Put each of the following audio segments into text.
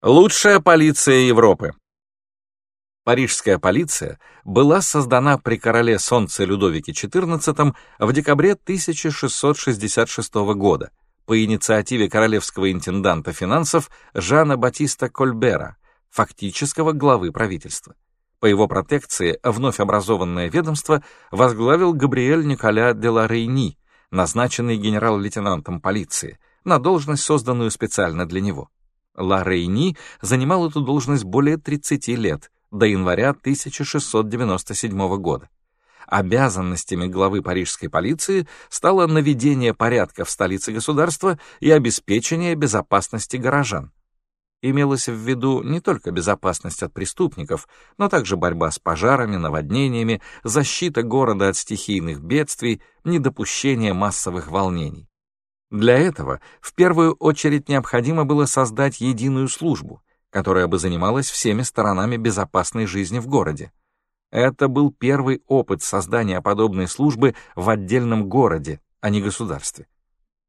Лучшая полиция Европы. Парижская полиция была создана при короле Солнце Людовике XIV в декабре 1666 года по инициативе королевского интенданта финансов Жана Батиста Кольбера, фактического главы правительства. По его протекции вновь образованное ведомство возглавил Габриэль Николя де ла Рейни, назначенный генерал-лейтенантом полиции, на должность, созданную специально для него. Ла Рейни занимал эту должность более 30 лет, до января 1697 года. Обязанностями главы парижской полиции стало наведение порядка в столице государства и обеспечение безопасности горожан. Имелось в виду не только безопасность от преступников, но также борьба с пожарами, наводнениями, защита города от стихийных бедствий, недопущение массовых волнений. Для этого в первую очередь необходимо было создать единую службу, которая бы занималась всеми сторонами безопасной жизни в городе. Это был первый опыт создания подобной службы в отдельном городе, а не государстве.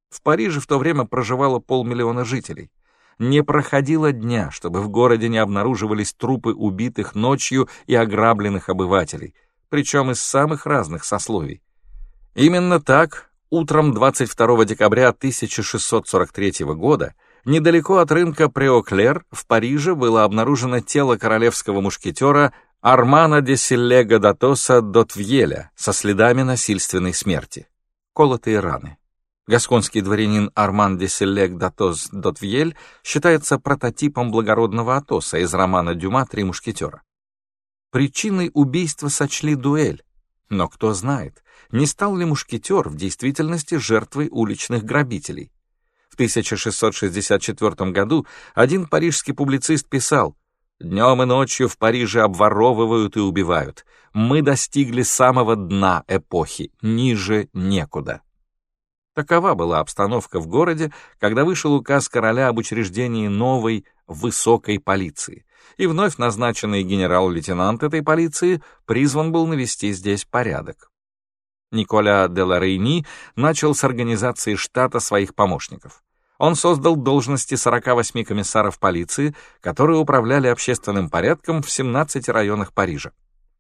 В Париже в то время проживало полмиллиона жителей. Не проходило дня, чтобы в городе не обнаруживались трупы убитых ночью и ограбленных обывателей, причем из самых разных сословий. Именно так Утром 22 декабря 1643 года недалеко от рынка Преоклер в Париже было обнаружено тело королевского мушкетера Армана де Силлега Датоса Дотвьеля со следами насильственной смерти. Колотые раны. Гасконский дворянин Арман де Силлег Датос Дотвьель считается прототипом благородного Атоса из романа Дюма «Три мушкетера». Причиной убийства сочли дуэль, но кто знает, не стал ли мушкетер в действительности жертвой уличных грабителей. В 1664 году один парижский публицист писал «Днем и ночью в Париже обворовывают и убивают. Мы достигли самого дна эпохи, ниже некуда». Такова была обстановка в городе, когда вышел указ короля об учреждении новой высокой полиции, и вновь назначенный генерал-лейтенант этой полиции призван был навести здесь порядок. Николя де Ларейни начал с организации штата своих помощников. Он создал должности 48 комиссаров полиции, которые управляли общественным порядком в 17 районах Парижа.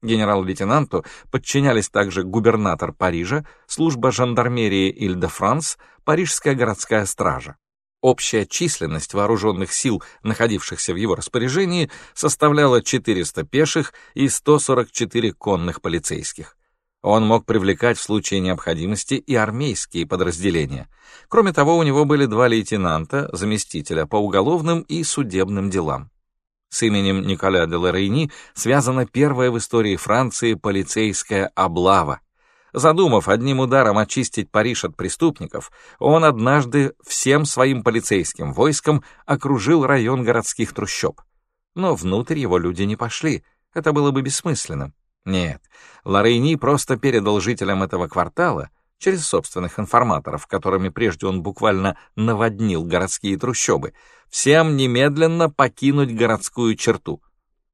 Генерал-лейтенанту подчинялись также губернатор Парижа, служба жандармерии Иль-де-Франс, Парижская городская стража. Общая численность вооруженных сил, находившихся в его распоряжении, составляла 400 пеших и 144 конных полицейских. Он мог привлекать в случае необходимости и армейские подразделения. Кроме того, у него были два лейтенанта, заместителя по уголовным и судебным делам. С именем Николя де Лорейни связана первая в истории Франции полицейская облава. Задумав одним ударом очистить Париж от преступников, он однажды всем своим полицейским войском окружил район городских трущоб. Но внутрь его люди не пошли, это было бы бессмысленно. Нет, Лорейни просто передал жителям этого квартала, через собственных информаторов, которыми прежде он буквально наводнил городские трущобы, всем немедленно покинуть городскую черту.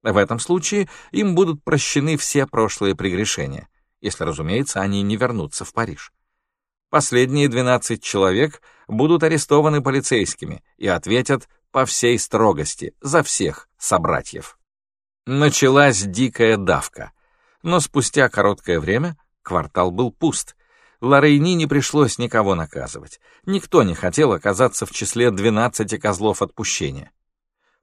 В этом случае им будут прощены все прошлые прегрешения, если, разумеется, они не вернутся в Париж. Последние 12 человек будут арестованы полицейскими и ответят по всей строгости за всех собратьев. Началась дикая давка но спустя короткое время квартал был пуст. Лорейни не пришлось никого наказывать. Никто не хотел оказаться в числе 12 козлов отпущения.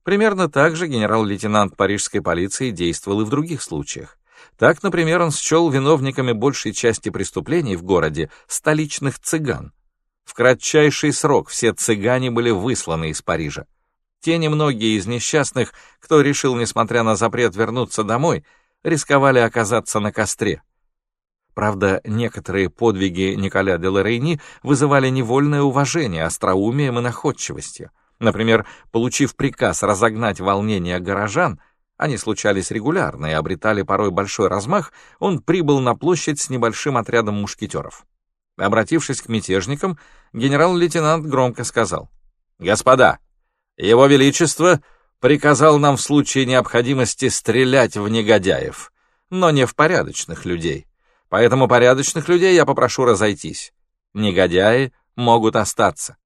Примерно так же генерал-лейтенант парижской полиции действовал и в других случаях. Так, например, он счел виновниками большей части преступлений в городе столичных цыган. В кратчайший срок все цыгане были высланы из Парижа. Те немногие из несчастных, кто решил, несмотря на запрет, вернуться домой, рисковали оказаться на костре. Правда, некоторые подвиги Николя де Лорейни вызывали невольное уважение остроумием и находчивостью. Например, получив приказ разогнать волнение горожан, они случались регулярно и обретали порой большой размах, он прибыл на площадь с небольшим отрядом мушкетеров. Обратившись к мятежникам, генерал-лейтенант громко сказал, «Господа, его Величество приказал нам в случае необходимости стрелять в негодяев, но не в порядочных людей. Поэтому порядочных людей я попрошу разойтись. Негодяи могут остаться.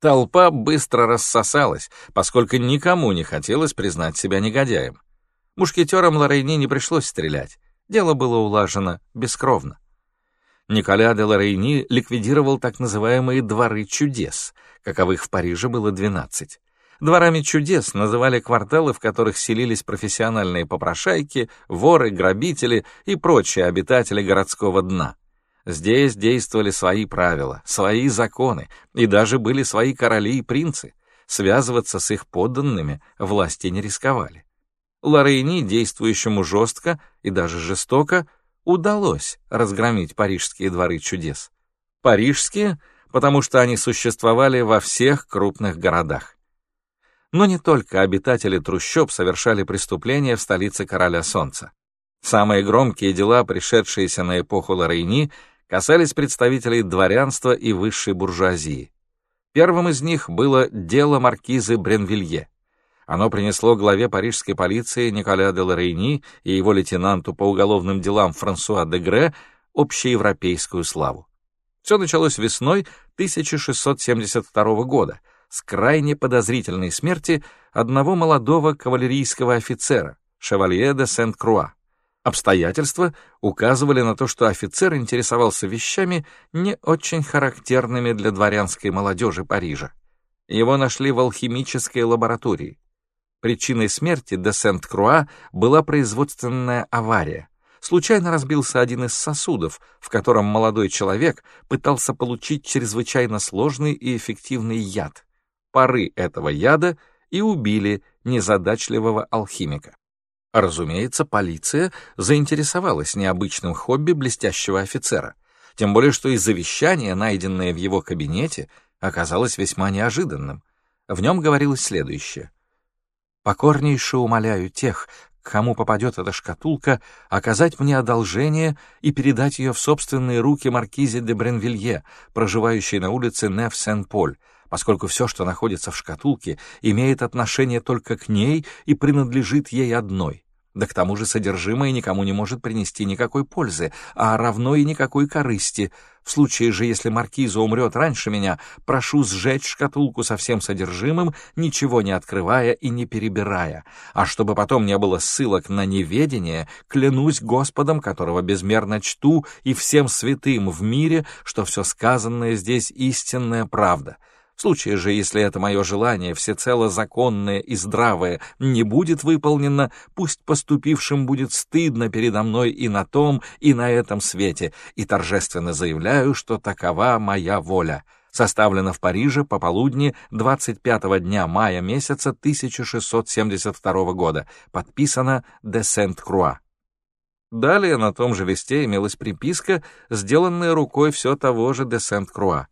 Толпа быстро рассосалась, поскольку никому не хотелось признать себя негодяем. Мушкетерам Лорейни не пришлось стрелять. Дело было улажено бескровно. Николя де Лорейни ликвидировал так называемые «дворы чудес», каковых в Париже было 12. Дворами чудес называли кварталы, в которых селились профессиональные попрошайки, воры, грабители и прочие обитатели городского дна. Здесь действовали свои правила, свои законы, и даже были свои короли и принцы. Связываться с их подданными власти не рисковали. Лорейни, действующему жестко и даже жестоко, удалось разгромить парижские дворы чудес. Парижские, потому что они существовали во всех крупных городах. Но не только обитатели трущоб совершали преступления в столице Короля Солнца. Самые громкие дела, пришедшиеся на эпоху Лорейни, касались представителей дворянства и высшей буржуазии. Первым из них было дело маркизы Бренвилье. Оно принесло главе парижской полиции Николя де Лорейни и его лейтенанту по уголовным делам Франсуа де Гре общеевропейскую славу. Все началось весной 1672 года с крайне подозрительной смерти одного молодого кавалерийского офицера, шевалье де Сент-Круа. Обстоятельства указывали на то, что офицер интересовался вещами, не очень характерными для дворянской молодежи Парижа. Его нашли в алхимической лаборатории. Причиной смерти де Сент-Круа была производственная авария. Случайно разбился один из сосудов, в котором молодой человек пытался получить чрезвычайно сложный и эффективный яд. Пары этого яда и убили незадачливого алхимика. Разумеется, полиция заинтересовалась необычным хобби блестящего офицера, тем более что и завещание, найденное в его кабинете, оказалось весьма неожиданным. В нем говорилось следующее. «Покорнейше умоляю тех, кому попадет эта шкатулка, оказать мне одолжение и передать ее в собственные руки маркизе де Бренвилье, проживающей на улице Неф-Сен-Поль, поскольку все, что находится в шкатулке, имеет отношение только к ней и принадлежит ей одной. Да к тому же содержимое никому не может принести никакой пользы, а равно и никакой корысти. В случае же, если маркиза умрет раньше меня, прошу сжечь шкатулку со всем содержимым, ничего не открывая и не перебирая. А чтобы потом не было ссылок на неведение, клянусь Господом, которого безмерно чту, и всем святым в мире, что все сказанное здесь истинная правда». Случае же, если это мое желание, всецело законное и здравое, не будет выполнено, пусть поступившим будет стыдно передо мной и на том, и на этом свете, и торжественно заявляю, что такова моя воля. Составлено в Париже по полудни 25-го дня мая месяца 1672 года. Подписано «Де Сент-Круа». Далее на том же листе имелась приписка, сделанная рукой все того же Де Сент-Круа.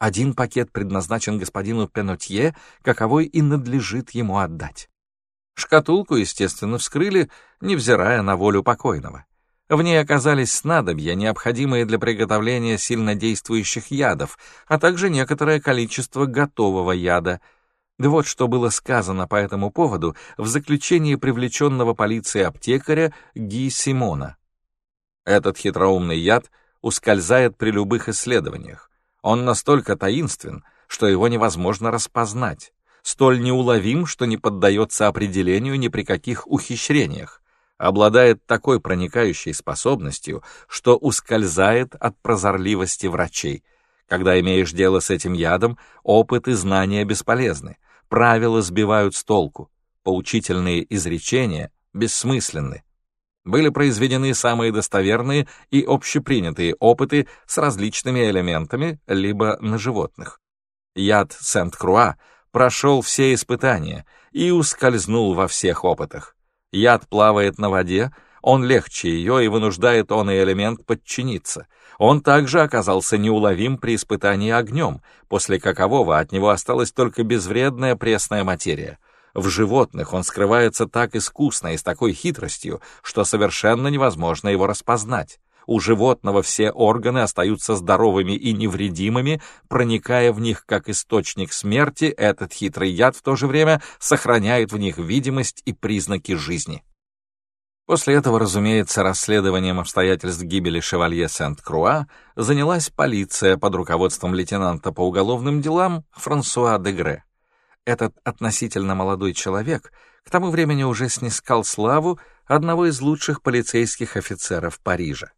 Один пакет предназначен господину Пенотье, каковой и надлежит ему отдать. Шкатулку, естественно, вскрыли, невзирая на волю покойного. В ней оказались снадобья, необходимые для приготовления сильнодействующих ядов, а также некоторое количество готового яда. Да вот что было сказано по этому поводу в заключении привлеченного полицией аптекаря Ги Симона. Этот хитроумный яд ускользает при любых исследованиях. Он настолько таинствен, что его невозможно распознать, столь неуловим, что не поддается определению ни при каких ухищрениях, обладает такой проникающей способностью, что ускользает от прозорливости врачей. Когда имеешь дело с этим ядом, опыт и знания бесполезны, правила сбивают с толку, поучительные изречения бессмысленны были произведены самые достоверные и общепринятые опыты с различными элементами, либо на животных. Яд Сент-Круа прошел все испытания и ускользнул во всех опытах. Яд плавает на воде, он легче ее и вынуждает он и элемент подчиниться. Он также оказался неуловим при испытании огнем, после какового от него осталась только безвредная пресная материя — в животных он скрывается так искусно и с такой хитростью, что совершенно невозможно его распознать. У животного все органы остаются здоровыми и невредимыми, проникая в них как источник смерти, этот хитрый яд в то же время сохраняет в них видимость и признаки жизни. После этого, разумеется, расследованием обстоятельств гибели шевалье Сент-Круа занялась полиция под руководством лейтенанта по уголовным делам Франсуа Дегре. Этот относительно молодой человек к тому времени уже снискал славу одного из лучших полицейских офицеров Парижа.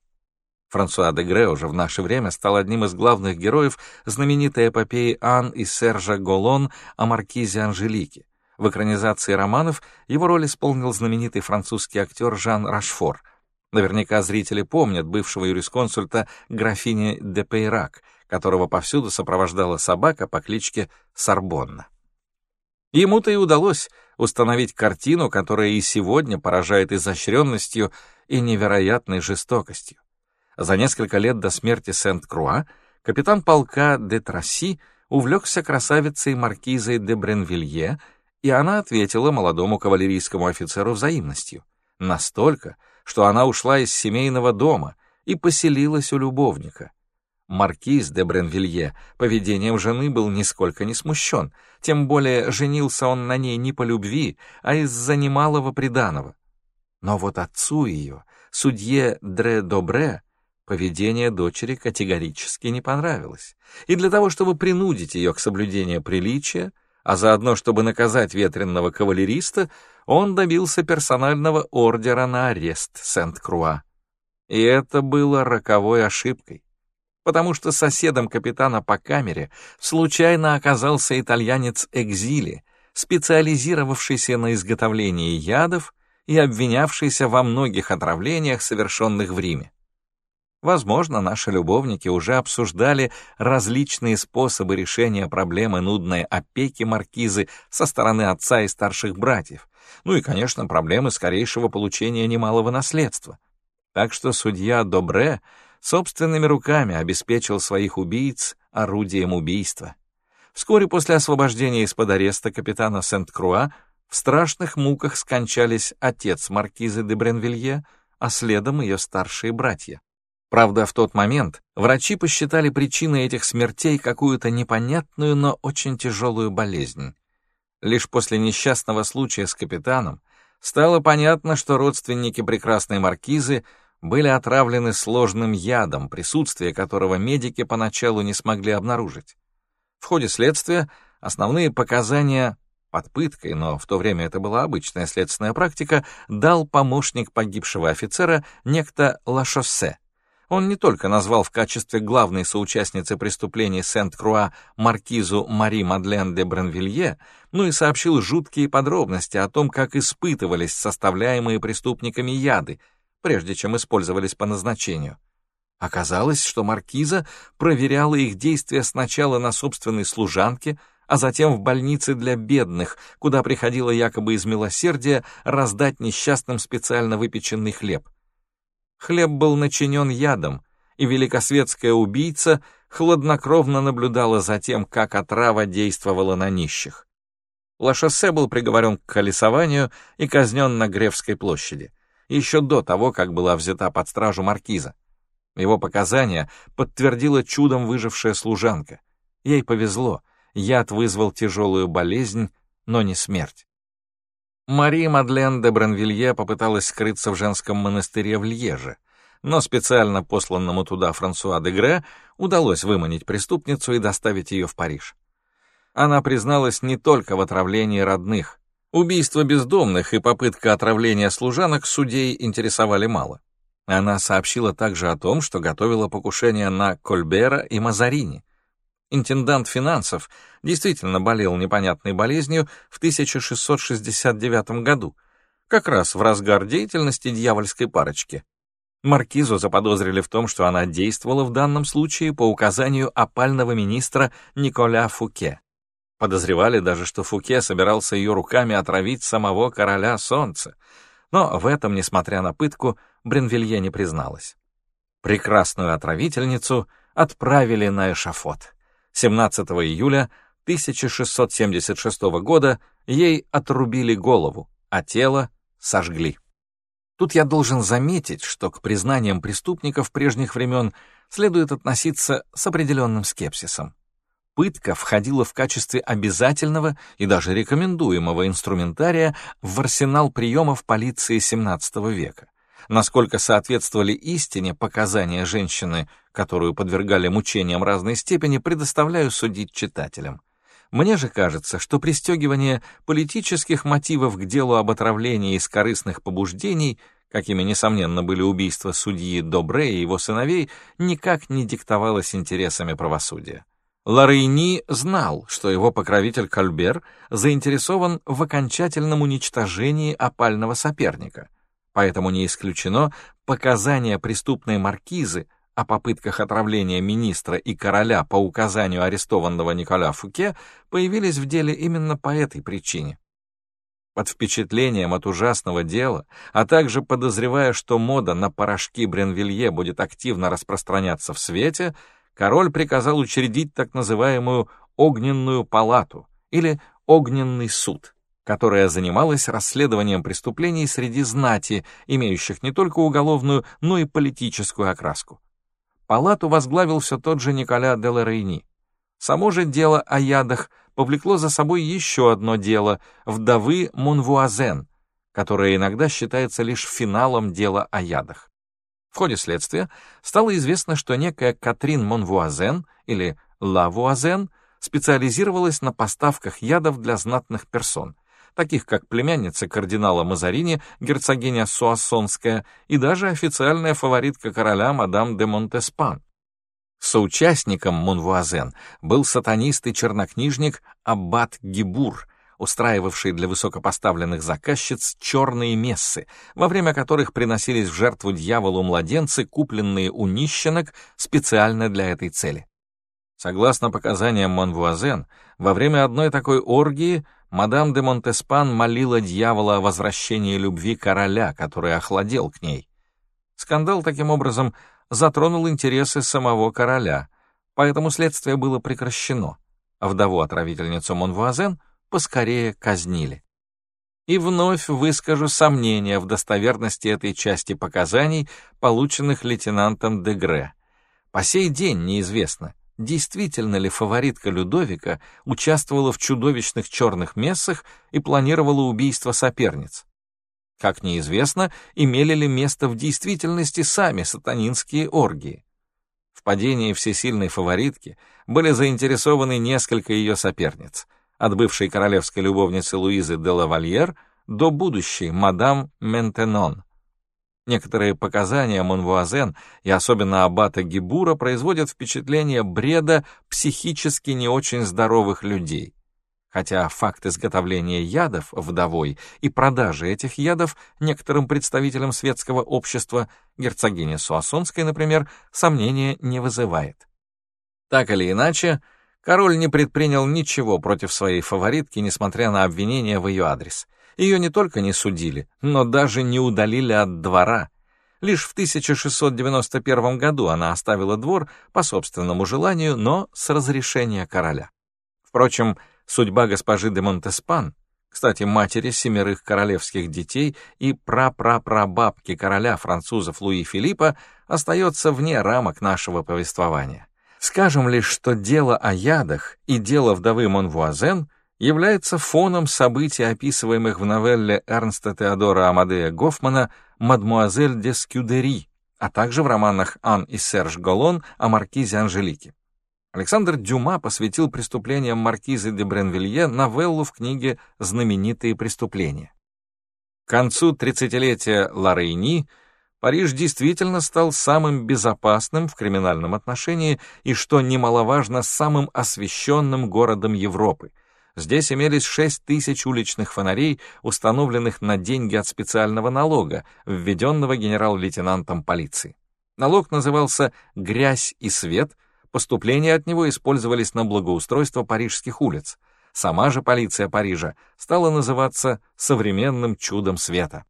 Франсуа Дегре уже в наше время стал одним из главных героев знаменитой эпопеи Ан и Сержа Голон о маркизе Анжелике. В экранизации романов его роль исполнил знаменитый французский актер Жан Рашфор. Наверняка зрители помнят бывшего юрисконсульта графини де Пейрак, которого повсюду сопровождала собака по кличке Сарбонна. Ему-то и удалось установить картину, которая и сегодня поражает изощренностью и невероятной жестокостью. За несколько лет до смерти Сент-Круа капитан полка де Трасси увлекся красавицей маркизой де Бренвилье и она ответила молодому кавалерийскому офицеру взаимностью. Настолько, что она ушла из семейного дома и поселилась у любовника. Маркиз де Бренвилье поведением жены был нисколько не смущен, тем более женился он на ней не по любви, а из-за немалого приданого. Но вот отцу ее, судье Дре Добре, поведение дочери категорически не понравилось, и для того, чтобы принудить ее к соблюдению приличия, а заодно, чтобы наказать ветренного кавалериста, он добился персонального ордера на арест Сент-Круа. И это было роковой ошибкой, потому что соседом капитана по камере случайно оказался итальянец Экзили, специализировавшийся на изготовлении ядов и обвинявшийся во многих отравлениях, совершенных в Риме. Возможно, наши любовники уже обсуждали различные способы решения проблемы нудной опеки маркизы со стороны отца и старших братьев, ну и, конечно, проблемы скорейшего получения немалого наследства. Так что судья Добре собственными руками обеспечил своих убийц орудием убийства. Вскоре после освобождения из-под ареста капитана Сент-Круа в страшных муках скончались отец маркизы де Бренвилье, а следом ее старшие братья. Правда, в тот момент врачи посчитали причиной этих смертей какую-то непонятную, но очень тяжелую болезнь. Лишь после несчастного случая с капитаном стало понятно, что родственники прекрасной маркизы были отравлены сложным ядом, присутствие которого медики поначалу не смогли обнаружить. В ходе следствия основные показания под пыткой, но в то время это была обычная следственная практика, дал помощник погибшего офицера некто Лашоссе, он не только назвал в качестве главной соучастницы преступлений Сент-Круа маркизу Мари Мадлен де Бренвилье, но и сообщил жуткие подробности о том, как испытывались составляемые преступниками яды, прежде чем использовались по назначению. Оказалось, что маркиза проверяла их действия сначала на собственной служанке, а затем в больнице для бедных, куда приходила якобы из милосердия раздать несчастным специально выпеченный хлеб. Хлеб был начинен ядом, и великосветская убийца хладнокровно наблюдала за тем, как отрава действовала на нищих. Лашоссе был приговорен к колесованию и казнен на Гревской площади, еще до того, как была взята под стражу маркиза. Его показания подтвердила чудом выжившая служанка. Ей повезло, яд вызвал тяжелую болезнь, но не смерть. Мари Мадлен де Бранвилье попыталась скрыться в женском монастыре в Льеже, но специально посланному туда Франсуа де Гре удалось выманить преступницу и доставить ее в Париж. Она призналась не только в отравлении родных. Убийство бездомных и попытка отравления служанок судей интересовали мало. Она сообщила также о том, что готовила покушение на Кольбера и Мазарини, интендант финансов, действительно болел непонятной болезнью в 1669 году, как раз в разгар деятельности дьявольской парочки. Маркизу заподозрили в том, что она действовала в данном случае по указанию опального министра Николя Фуке. Подозревали даже, что Фуке собирался ее руками отравить самого короля солнца, но в этом, несмотря на пытку, Бренвилье не призналась. Прекрасную отравительницу отправили на эшафот. 17 июля 1676 года ей отрубили голову, а тело сожгли. Тут я должен заметить, что к признаниям преступников прежних времен следует относиться с определенным скепсисом. Пытка входила в качестве обязательного и даже рекомендуемого инструментария в арсенал приемов полиции XVII века. Насколько соответствовали истине показания женщины, которую подвергали мучениям разной степени, предоставляю судить читателям. Мне же кажется, что пристегивание политических мотивов к делу об отравлении из корыстных побуждений, какими, несомненно, были убийства судьи Добре и его сыновей, никак не диктовалось интересами правосудия. Ларейни знал, что его покровитель Кальбер заинтересован в окончательном уничтожении опального соперника, поэтому не исключено показания преступной маркизы о попытках отравления министра и короля по указанию арестованного Николя Фуке появились в деле именно по этой причине. Под впечатлением от ужасного дела, а также подозревая, что мода на порошки Бренвилье будет активно распространяться в свете, король приказал учредить так называемую «огненную палату» или «огненный суд», которая занималась расследованием преступлений среди знати, имеющих не только уголовную, но и политическую окраску. Палату возглавил все тот же Николя де Лорейни. Само же дело о ядах повлекло за собой еще одно дело вдовы Монвуазен, которое иногда считается лишь финалом дела о ядах. В ходе следствия стало известно, что некая Катрин Монвуазен или Лавуазен специализировалась на поставках ядов для знатных персон, таких как племянница кардинала Мазарини, герцогиня Суассонская и даже официальная фаворитка короля мадам де Монтеспан. Соучастником Монвуазен был сатанист и чернокнижник Аббат Гибур, устраивавший для высокопоставленных заказчиц черные мессы, во время которых приносились в жертву дьяволу младенцы, купленные у нищенок специально для этой цели. Согласно показаниям Монвуазен, во время одной такой оргии мадам де Монтеспан молила дьявола о возвращении любви короля, который охладел к ней. Скандал, таким образом, затронул интересы самого короля, поэтому следствие было прекращено, вдову-отравительницу Монвуазен — поскорее казнили. И вновь выскажу сомнения в достоверности этой части показаний, полученных лейтенантом Дегре. По сей день неизвестно, действительно ли фаворитка Людовика участвовала в чудовищных черных мессах и планировала убийство соперниц. Как неизвестно, имели ли место в действительности сами сатанинские оргии. В падении всесильной фаворитки были заинтересованы несколько ее соперниц — от бывшей королевской любовницы Луизы де Лавальер до будущей мадам Ментенон. Некоторые показания Монвуазен и особенно аббата Гибура производят впечатление бреда психически не очень здоровых людей. Хотя факт изготовления ядов вдовой и продажи этих ядов некоторым представителям светского общества, герцогине Суассонской, например, сомнения не вызывает. Так или иначе, Король не предпринял ничего против своей фаворитки, несмотря на обвинения в ее адрес. Ее не только не судили, но даже не удалили от двора. Лишь в 1691 году она оставила двор по собственному желанию, но с разрешения короля. Впрочем, судьба госпожи де Монтеспан, кстати, матери семерых королевских детей и прапрапрабабки короля французов Луи Филиппа, остается вне рамок нашего повествования. Скажем лишь, что дело о ядах и дело вдовы Монвуазен является фоном событий, описываемых в новелле Эрнста Теодора Амадея Гофмана «Мадмуазель де Скюдери», а также в романах «Ан и Серж Голон» о маркизе Анжелике. Александр Дюма посвятил преступлениям маркизы де Бренвилье новеллу в книге «Знаменитые преступления». К концу тридцатилетия Ларейни – Париж действительно стал самым безопасным в криминальном отношении и, что немаловажно, самым освещенным городом Европы. Здесь имелись 6 тысяч уличных фонарей, установленных на деньги от специального налога, введенного генерал-лейтенантом полиции. Налог назывался «грязь и свет», поступления от него использовались на благоустройство парижских улиц. Сама же полиция Парижа стала называться «современным чудом света».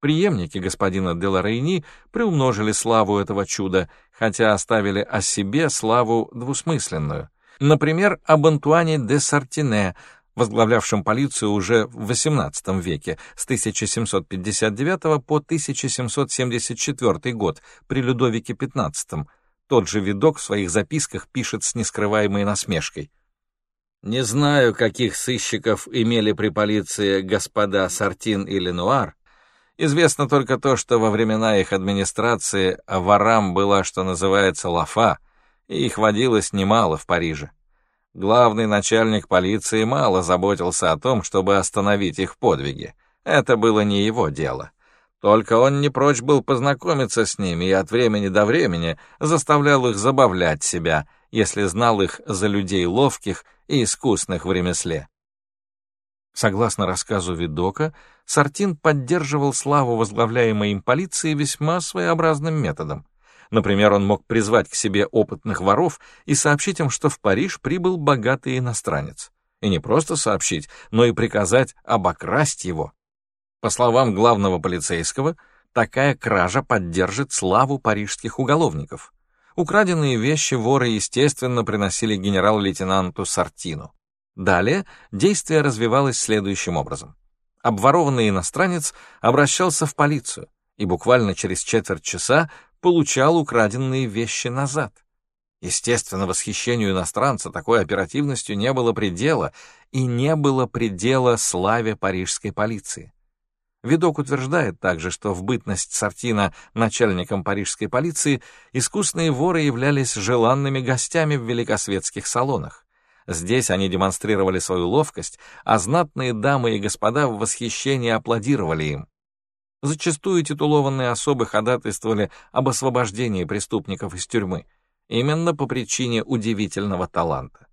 Приемники господина де Лорейни приумножили славу этого чуда, хотя оставили о себе славу двусмысленную. Например, об Антуане де Сартине, возглавлявшем полицию уже в XVIII веке, с 1759 по 1774 год, при Людовике XV. Тот же видок в своих записках пишет с нескрываемой насмешкой. Не знаю, каких сыщиков имели при полиции господа Сартин и Ленуар. Известно только то, что во времена их администрации ворам была, что называется, лафа, и их водилось немало в Париже. Главный начальник полиции мало заботился о том, чтобы остановить их подвиги. Это было не его дело. Только он не прочь был познакомиться с ними и от времени до времени заставлял их забавлять себя, если знал их за людей ловких и искусных в ремесле. Согласно рассказу Видока, Сартин поддерживал славу возглавляемой им полиции весьма своеобразным методом. Например, он мог призвать к себе опытных воров и сообщить им, что в Париж прибыл богатый иностранец. И не просто сообщить, но и приказать обокрасть его. По словам главного полицейского, такая кража поддержит славу парижских уголовников. Украденные вещи воры, естественно, приносили генерал-лейтенанту Сартину. Далее действие развивалось следующим образом. Обворованный иностранец обращался в полицию и буквально через четверть часа получал украденные вещи назад. Естественно, восхищению иностранца такой оперативностью не было предела, и не было предела славе парижской полиции. Видок утверждает также, что в бытность Сартина начальником парижской полиции искусные воры являлись желанными гостями в великосветских салонах. Здесь они демонстрировали свою ловкость, а знатные дамы и господа в восхищении аплодировали им. Зачастую титулованные особы ходатайствовали об освобождении преступников из тюрьмы, именно по причине удивительного таланта.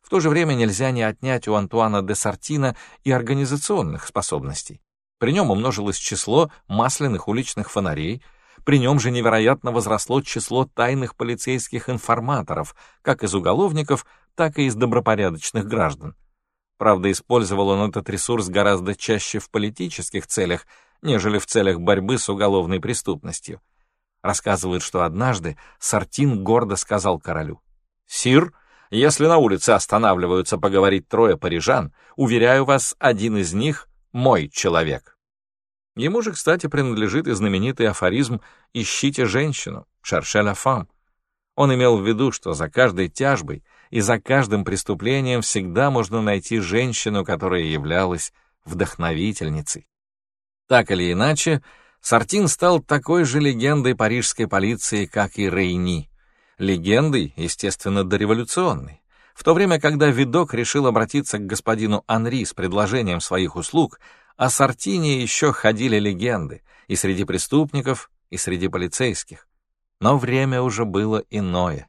В то же время нельзя не отнять у Антуана де Сартина и организационных способностей. При нем умножилось число масляных уличных фонарей, при нем же невероятно возросло число тайных полицейских информаторов, как из уголовников, так и из добропорядочных граждан. Правда, использовал он этот ресурс гораздо чаще в политических целях, нежели в целях борьбы с уголовной преступностью. Рассказывают, что однажды Сартин гордо сказал королю, «Сир, если на улице останавливаются поговорить трое парижан, уверяю вас, один из них мой человек. Ему же, кстати, принадлежит и знаменитый афоризм «Ищите женщину» «Шарше ла фам». Он имел в виду, что за каждой тяжбой и за каждым преступлением всегда можно найти женщину, которая являлась вдохновительницей. Так или иначе, Сартин стал такой же легендой парижской полиции, как и Рейни. Легендой, естественно, дореволюционной. В то время, когда Видок решил обратиться к господину Анри с предложением своих услуг, о Сартине еще ходили легенды и среди преступников, и среди полицейских. Но время уже было иное.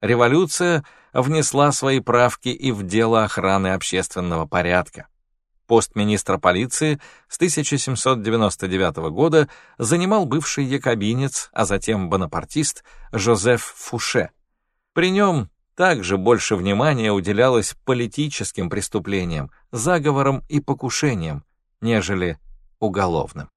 Революция внесла свои правки и в дело охраны общественного порядка. Пост министра полиции с 1799 года занимал бывший якобинец, а затем бонапартист Жозеф Фуше. При нем также больше внимания уделялось политическим преступлениям, заговорам и покушениям, нежели уголовным.